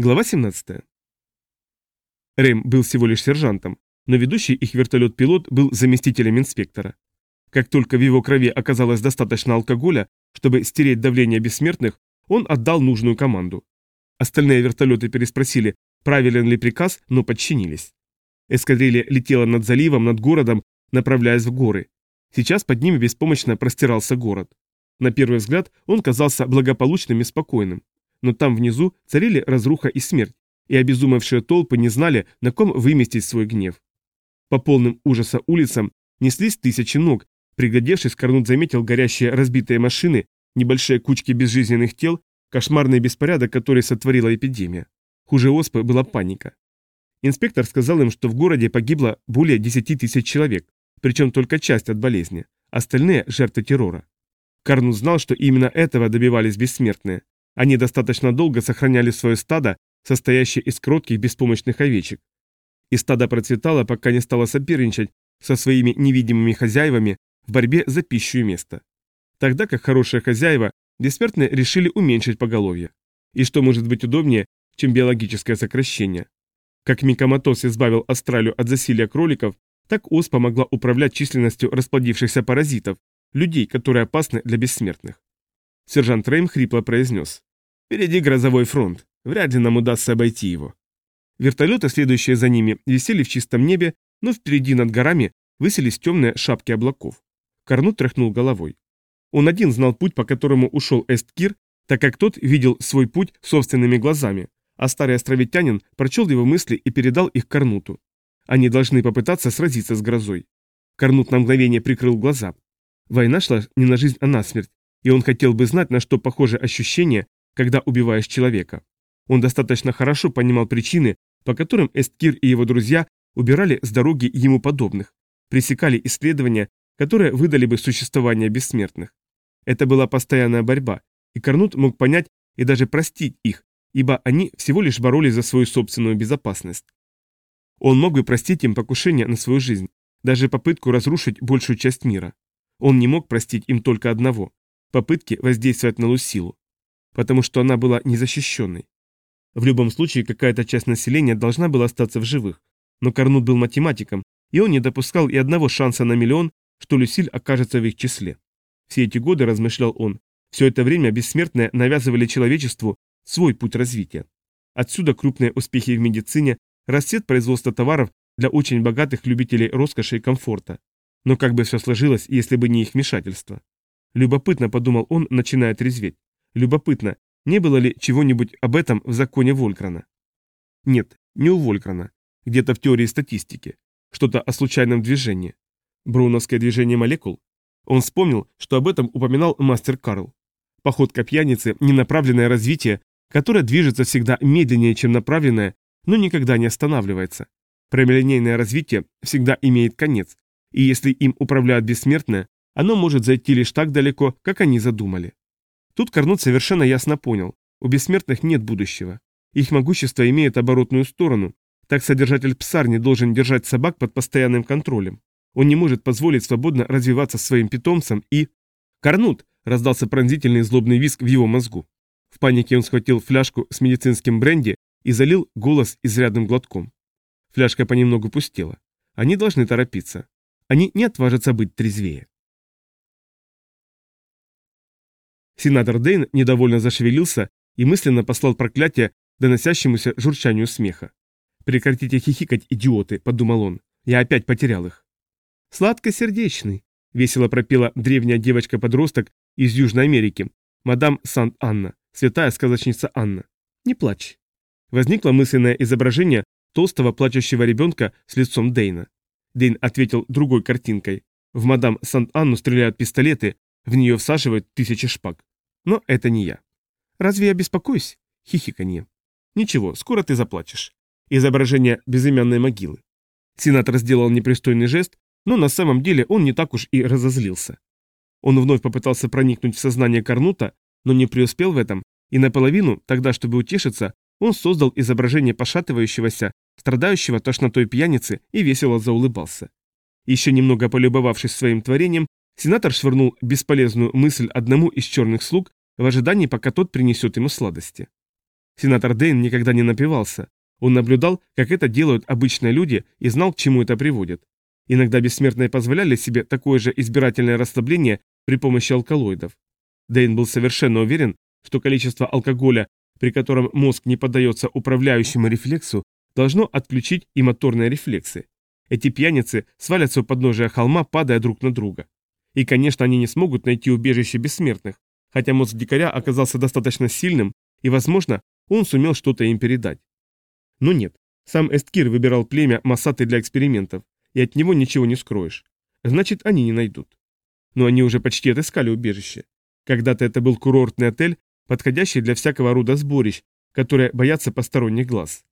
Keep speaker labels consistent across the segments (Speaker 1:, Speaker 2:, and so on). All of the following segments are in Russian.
Speaker 1: Глава 17. Рэм был всего лишь сержантом, но ведущий их вертолет-пилот был заместителем инспектора. Как только в его крови оказалось достаточно алкоголя, чтобы стереть давление бессмертных, он отдал нужную команду. Остальные вертолеты переспросили, правилен ли приказ, но подчинились. Эскадрилья летела над заливом, над городом, направляясь в горы. Сейчас под ними беспомощно простирался город. На первый взгляд он казался благополучным и спокойным. Но там внизу царили разруха и смерть, и обезумевшие толпы не знали, на ком выместить свой гнев. По полным ужаса улицам неслись тысячи ног, приглядевшись, Корнут заметил горящие разбитые машины, небольшие кучки безжизненных тел, кошмарный беспорядок, который сотворила эпидемия. Хуже оспы была паника. Инспектор сказал им, что в городе погибло более 10 тысяч человек, причем только часть от болезни, остальные – жертвы террора. Карнут знал, что именно этого добивались бессмертные. Они достаточно долго сохраняли свое стадо, состоящее из кротких беспомощных овечек. И стадо процветало, пока не стало соперничать со своими невидимыми хозяевами в борьбе за пищу и место. Тогда как хорошие хозяева, бессмертные решили уменьшить поголовье. И что может быть удобнее, чем биологическое сокращение? Как микоматоз избавил Австралию от засилия кроликов, так ОС помогла управлять численностью расплодившихся паразитов, людей, которые опасны для бессмертных. Сержант Рейм хрипло произнес. «Впереди грозовой фронт. Вряд ли нам удастся обойти его». Вертолеты, следующие за ними, висели в чистом небе, но впереди над горами высились темные шапки облаков. Корнут тряхнул головой. Он один знал путь, по которому ушел Эсткир, так как тот видел свой путь собственными глазами, а старый островитянин прочел его мысли и передал их Корнуту. Они должны попытаться сразиться с грозой. Корнут на мгновение прикрыл глаза. Война шла не на жизнь, а на смерть, и он хотел бы знать, на что похоже ощущение, когда убиваешь человека. Он достаточно хорошо понимал причины, по которым Эсткир и его друзья убирали с дороги ему подобных, пресекали исследования, которые выдали бы существование бессмертных. Это была постоянная борьба, и Корнут мог понять и даже простить их, ибо они всего лишь боролись за свою собственную безопасность. Он мог бы простить им покушение на свою жизнь, даже попытку разрушить большую часть мира. Он не мог простить им только одного – попытки воздействовать на Лусилу, потому что она была незащищенной. В любом случае, какая-то часть населения должна была остаться в живых, но Корнут был математиком, и он не допускал и одного шанса на миллион, что Люсиль окажется в их числе. Все эти годы, размышлял он, все это время бессмертные навязывали человечеству свой путь развития. Отсюда крупные успехи в медицине, расцвет производства товаров для очень богатых любителей роскоши и комфорта. Но как бы все сложилось, если бы не их вмешательство? Любопытно, подумал он, начиная трезветь. Любопытно, не было ли чего-нибудь об этом в законе Волькрана? Нет, не у Волькрана. Где-то в теории статистики. Что-то о случайном движении. Броуновское движение молекул? Он вспомнил, что об этом упоминал мастер Карл. Походка пьяницы – ненаправленное развитие, которое движется всегда медленнее, чем направленное, но никогда не останавливается. Прямолинейное развитие всегда имеет конец, и если им управляют бессмертные, оно может зайти лишь так далеко, как они задумали. Тут Карнот совершенно ясно понял, у бессмертных нет будущего. Их могущество имеет оборотную сторону, так содержатель псарни должен держать собак под постоянным контролем. Он не может позволить свободно развиваться своим питомцам и... «Карнут!» – раздался пронзительный злобный визг в его мозгу. В панике он схватил фляжку с медицинским бренди и залил голос изрядным глотком. Фляжка понемногу пустела. Они должны торопиться. Они не отважатся быть трезвее. Сенатор Дейн недовольно зашевелился и мысленно послал проклятие доносящемуся журчанию смеха. «Прекратите хихикать, идиоты», — подумал он. «Я опять потерял их». «Сладкосердечный», — весело пропела древняя девочка-подросток из Южной Америки, мадам Сант-Анна, святая сказочница Анна. «Не плачь». Возникло мысленное изображение толстого плачущего ребенка с лицом Дейна. Дейн ответил другой картинкой. В мадам Сант-Анну стреляют пистолеты, в нее всаживают тысячи шпаг. Но это не я. Разве я беспокоюсь? Хихиканье. Ничего, скоро ты заплачешь. Изображение безымянной могилы. Сенатор сделал непристойный жест, но на самом деле он не так уж и разозлился. Он вновь попытался проникнуть в сознание Карнута, но не преуспел в этом, и наполовину, тогда чтобы утешиться, он создал изображение пошатывающегося, страдающего тошнотой пьяницы и весело заулыбался. Еще немного полюбовавшись своим творением, сенатор швырнул бесполезную мысль одному из черных слуг в ожидании, пока тот принесет ему сладости. Сенатор Дейн никогда не напивался. Он наблюдал, как это делают обычные люди и знал, к чему это приводит. Иногда бессмертные позволяли себе такое же избирательное расслабление при помощи алкалоидов. Дейн был совершенно уверен, что количество алкоголя, при котором мозг не поддается управляющему рефлексу, должно отключить и моторные рефлексы. Эти пьяницы свалятся у подножия холма, падая друг на друга. И, конечно, они не смогут найти убежище бессмертных, хотя мозг дикаря оказался достаточно сильным, и, возможно, он сумел что-то им передать. Но нет, сам Эсткир выбирал племя Масаты для экспериментов, и от него ничего не скроешь. Значит, они не найдут. Но они уже почти отыскали убежище. Когда-то это был курортный отель, подходящий для всякого рода сборищ, которые боятся посторонних глаз.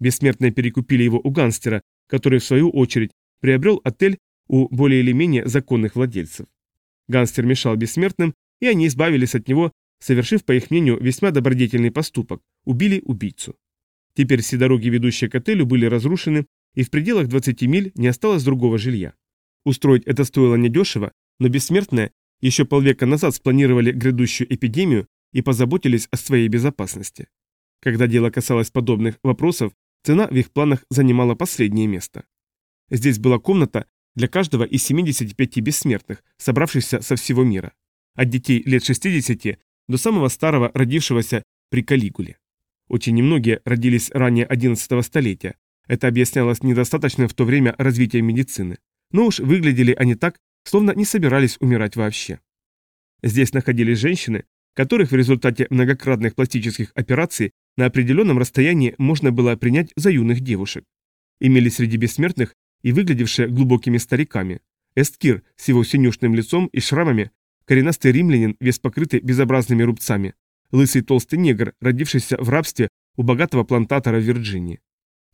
Speaker 1: Бессмертные перекупили его у гангстера, который, в свою очередь, приобрел отель у более или менее законных владельцев. Гангстер мешал бессмертным, и они избавились от него, совершив, по их мнению, весьма добродетельный поступок – убили убийцу. Теперь все дороги, ведущие к отелю, были разрушены, и в пределах 20 миль не осталось другого жилья. Устроить это стоило недешево, но бессмертные еще полвека назад спланировали грядущую эпидемию и позаботились о своей безопасности. Когда дело касалось подобных вопросов, цена в их планах занимала последнее место. Здесь была комната для каждого из 75 бессмертных, собравшихся со всего мира. От детей лет 60 до самого старого, родившегося при Калигуле. Очень немногие родились ранее 11 столетия. Это объяснялось недостаточным в то время развитием медицины. Но уж выглядели они так, словно не собирались умирать вообще. Здесь находились женщины, которых в результате многократных пластических операций на определенном расстоянии можно было принять за юных девушек. Имели среди бессмертных и выглядевшие глубокими стариками. Эсткир с его синюшным лицом и шрамами, коренастый римлянин, весь покрытый безобразными рубцами, лысый толстый негр, родившийся в рабстве у богатого плантатора в Вирджинии.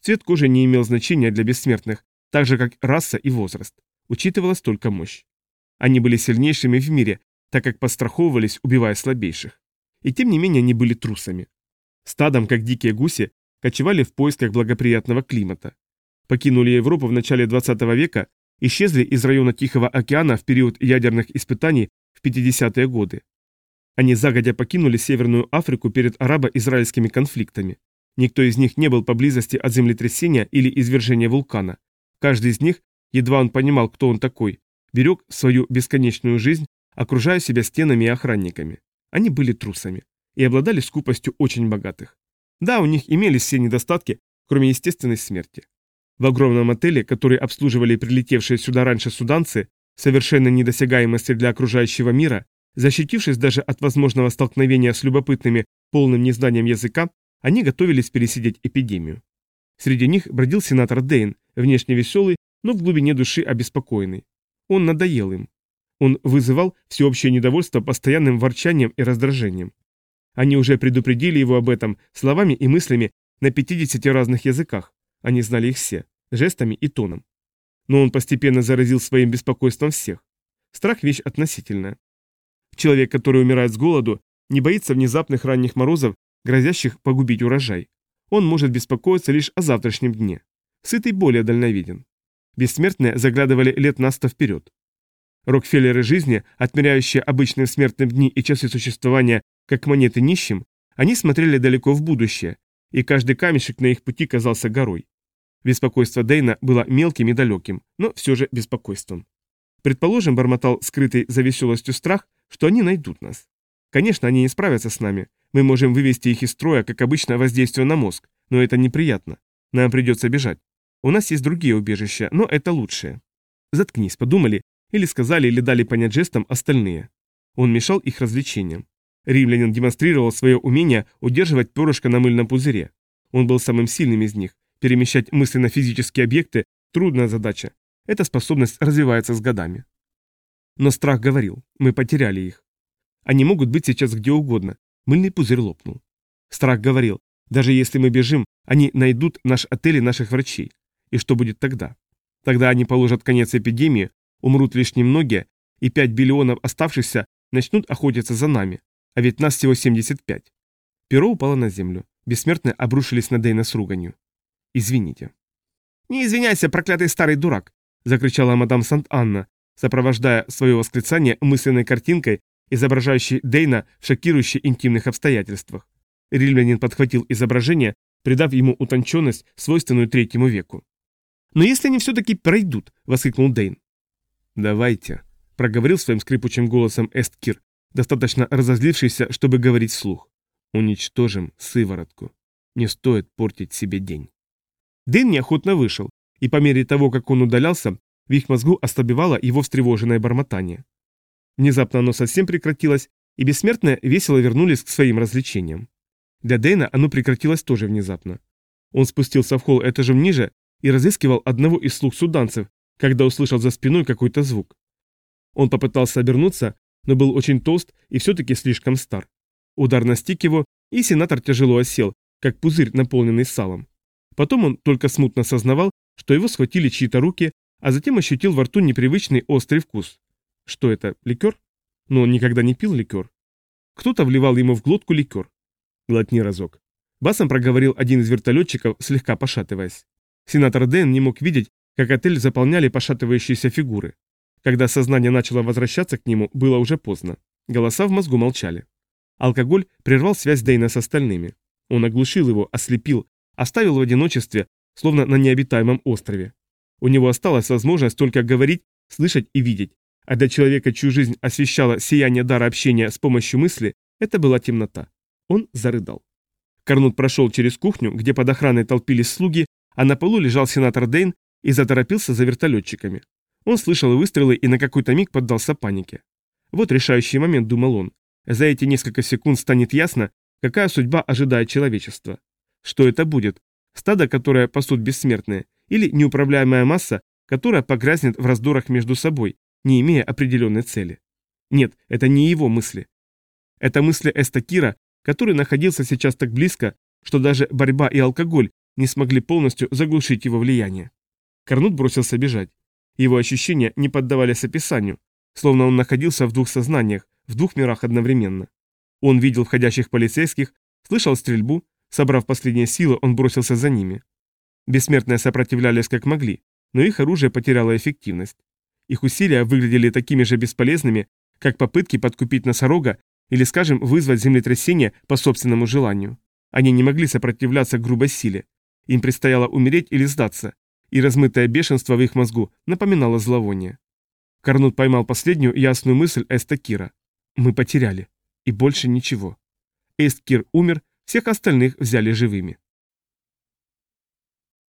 Speaker 1: Цвет кожи не имел значения для бессмертных, так же как раса и возраст. Учитывалась только мощь. Они были сильнейшими в мире, так как постраховывались, убивая слабейших. И тем не менее они были трусами. Стадом, как дикие гуси, кочевали в поисках благоприятного климата. Покинули Европу в начале 20 века, исчезли из района Тихого океана в период ядерных испытаний в 50-е годы. Они загодя покинули Северную Африку перед арабо-израильскими конфликтами. Никто из них не был поблизости от землетрясения или извержения вулкана. Каждый из них, едва он понимал, кто он такой, берег свою бесконечную жизнь, окружая себя стенами и охранниками. Они были трусами и обладали скупостью очень богатых. Да, у них имелись все недостатки, кроме естественной смерти. В огромном отеле, который обслуживали прилетевшие сюда раньше суданцы, совершенно недосягаемости для окружающего мира, защитившись даже от возможного столкновения с любопытными, полным незнанием языка, они готовились пересидеть эпидемию. Среди них бродил сенатор Дейн, внешне веселый, но в глубине души обеспокоенный. Он надоел им. Он вызывал всеобщее недовольство постоянным ворчанием и раздражением. Они уже предупредили его об этом словами и мыслями на 50 разных языках. Они знали их все, жестами и тоном. Но он постепенно заразил своим беспокойством всех. Страх – вещь относительная. Человек, который умирает с голоду, не боится внезапных ранних морозов, грозящих погубить урожай. Он может беспокоиться лишь о завтрашнем дне. Сытый более дальновиден. Бессмертные заглядывали лет на сто вперед. Рокфеллеры жизни, отмеряющие обычным смертным дни и часы существования как монеты нищим, они смотрели далеко в будущее, и каждый камешек на их пути казался горой. Беспокойство Дейна было мелким и далеким, но все же беспокойством. Предположим, бормотал скрытый за веселостью страх, что они найдут нас. Конечно, они не справятся с нами. Мы можем вывести их из строя, как обычно, воздействие на мозг, но это неприятно. Нам придется бежать. У нас есть другие убежища, но это лучшее. Заткнись, подумали, или сказали, или дали понять жестом остальные. Он мешал их развлечениям. Римлянин демонстрировал свое умение удерживать перышко на мыльном пузыре. Он был самым сильным из них. Перемещать мысленно-физические объекты – трудная задача. Эта способность развивается с годами. Но страх говорил, мы потеряли их. Они могут быть сейчас где угодно. Мыльный пузырь лопнул. Страх говорил, даже если мы бежим, они найдут наш отель и наших врачей. И что будет тогда? Тогда они положат конец эпидемии, умрут лишь немногие, и 5 биллионов оставшихся начнут охотиться за нами, а ведь нас всего 75. Перо упало на землю. Бессмертные обрушились на Дейна с руганью. «Извините». «Не извиняйся, проклятый старый дурак!» – закричала мадам Сант-Анна, сопровождая свое восклицание мысленной картинкой, изображающей Дейна в шокирующих интимных обстоятельствах. Римлянин подхватил изображение, придав ему утонченность, свойственную третьему веку. «Но если они все-таки пройдут», — воскликнул Дейн. «Давайте», — проговорил своим скрипучим голосом Эсткир, достаточно разозлившийся, чтобы говорить вслух. «Уничтожим сыворотку. Не стоит портить себе день». Дэн неохотно вышел, и по мере того, как он удалялся, в их мозгу ослабевало его встревоженное бормотание. Внезапно оно совсем прекратилось, и бессмертные весело вернулись к своим развлечениям. Для Дэйна оно прекратилось тоже внезапно. Он спустился в холл этажом ниже и разыскивал одного из слуг суданцев, когда услышал за спиной какой-то звук. Он попытался обернуться, но был очень толст и все-таки слишком стар. Удар настиг его, и сенатор тяжело осел, как пузырь, наполненный салом. Потом он только смутно сознавал, что его схватили чьи-то руки, а затем ощутил во рту непривычный острый вкус. Что это, ликер? Но он никогда не пил ликер. Кто-то вливал ему в глотку ликер. Глотни разок. Басом проговорил один из вертолетчиков, слегка пошатываясь. Сенатор Дэн не мог видеть, как отель заполняли пошатывающиеся фигуры. Когда сознание начало возвращаться к нему, было уже поздно. Голоса в мозгу молчали. Алкоголь прервал связь Дэйна с остальными. Он оглушил его, ослепил, оставил в одиночестве, словно на необитаемом острове. У него осталась возможность только говорить, слышать и видеть, а для человека, чью жизнь освещала сияние дара общения с помощью мысли, это была темнота. Он зарыдал. Корнут прошел через кухню, где под охраной толпились слуги, а на полу лежал сенатор Дейн и заторопился за вертолетчиками. Он слышал выстрелы и на какой-то миг поддался панике. Вот решающий момент, думал он. За эти несколько секунд станет ясно, какая судьба ожидает человечество. Что это будет? Стадо, которое пасут бессмертные, или неуправляемая масса, которая погрязнет в раздорах между собой, не имея определенной цели? Нет, это не его мысли. Это мысли Эстакира, который находился сейчас так близко, что даже борьба и алкоголь не смогли полностью заглушить его влияние. Корнут бросился бежать. Его ощущения не поддавались описанию, словно он находился в двух сознаниях, в двух мирах одновременно. Он видел входящих полицейских, слышал стрельбу, Собрав последние силы, он бросился за ними. Бессмертные сопротивлялись как могли, но их оружие потеряло эффективность. Их усилия выглядели такими же бесполезными, как попытки подкупить носорога или, скажем, вызвать землетрясение по собственному желанию. Они не могли сопротивляться грубой силе. Им предстояло умереть или сдаться, и размытое бешенство в их мозгу напоминало зловоние. Карнут поймал последнюю ясную мысль Эстакира. «Мы потеряли. И больше ничего». Эсткир умер, всех остальных взяли живыми.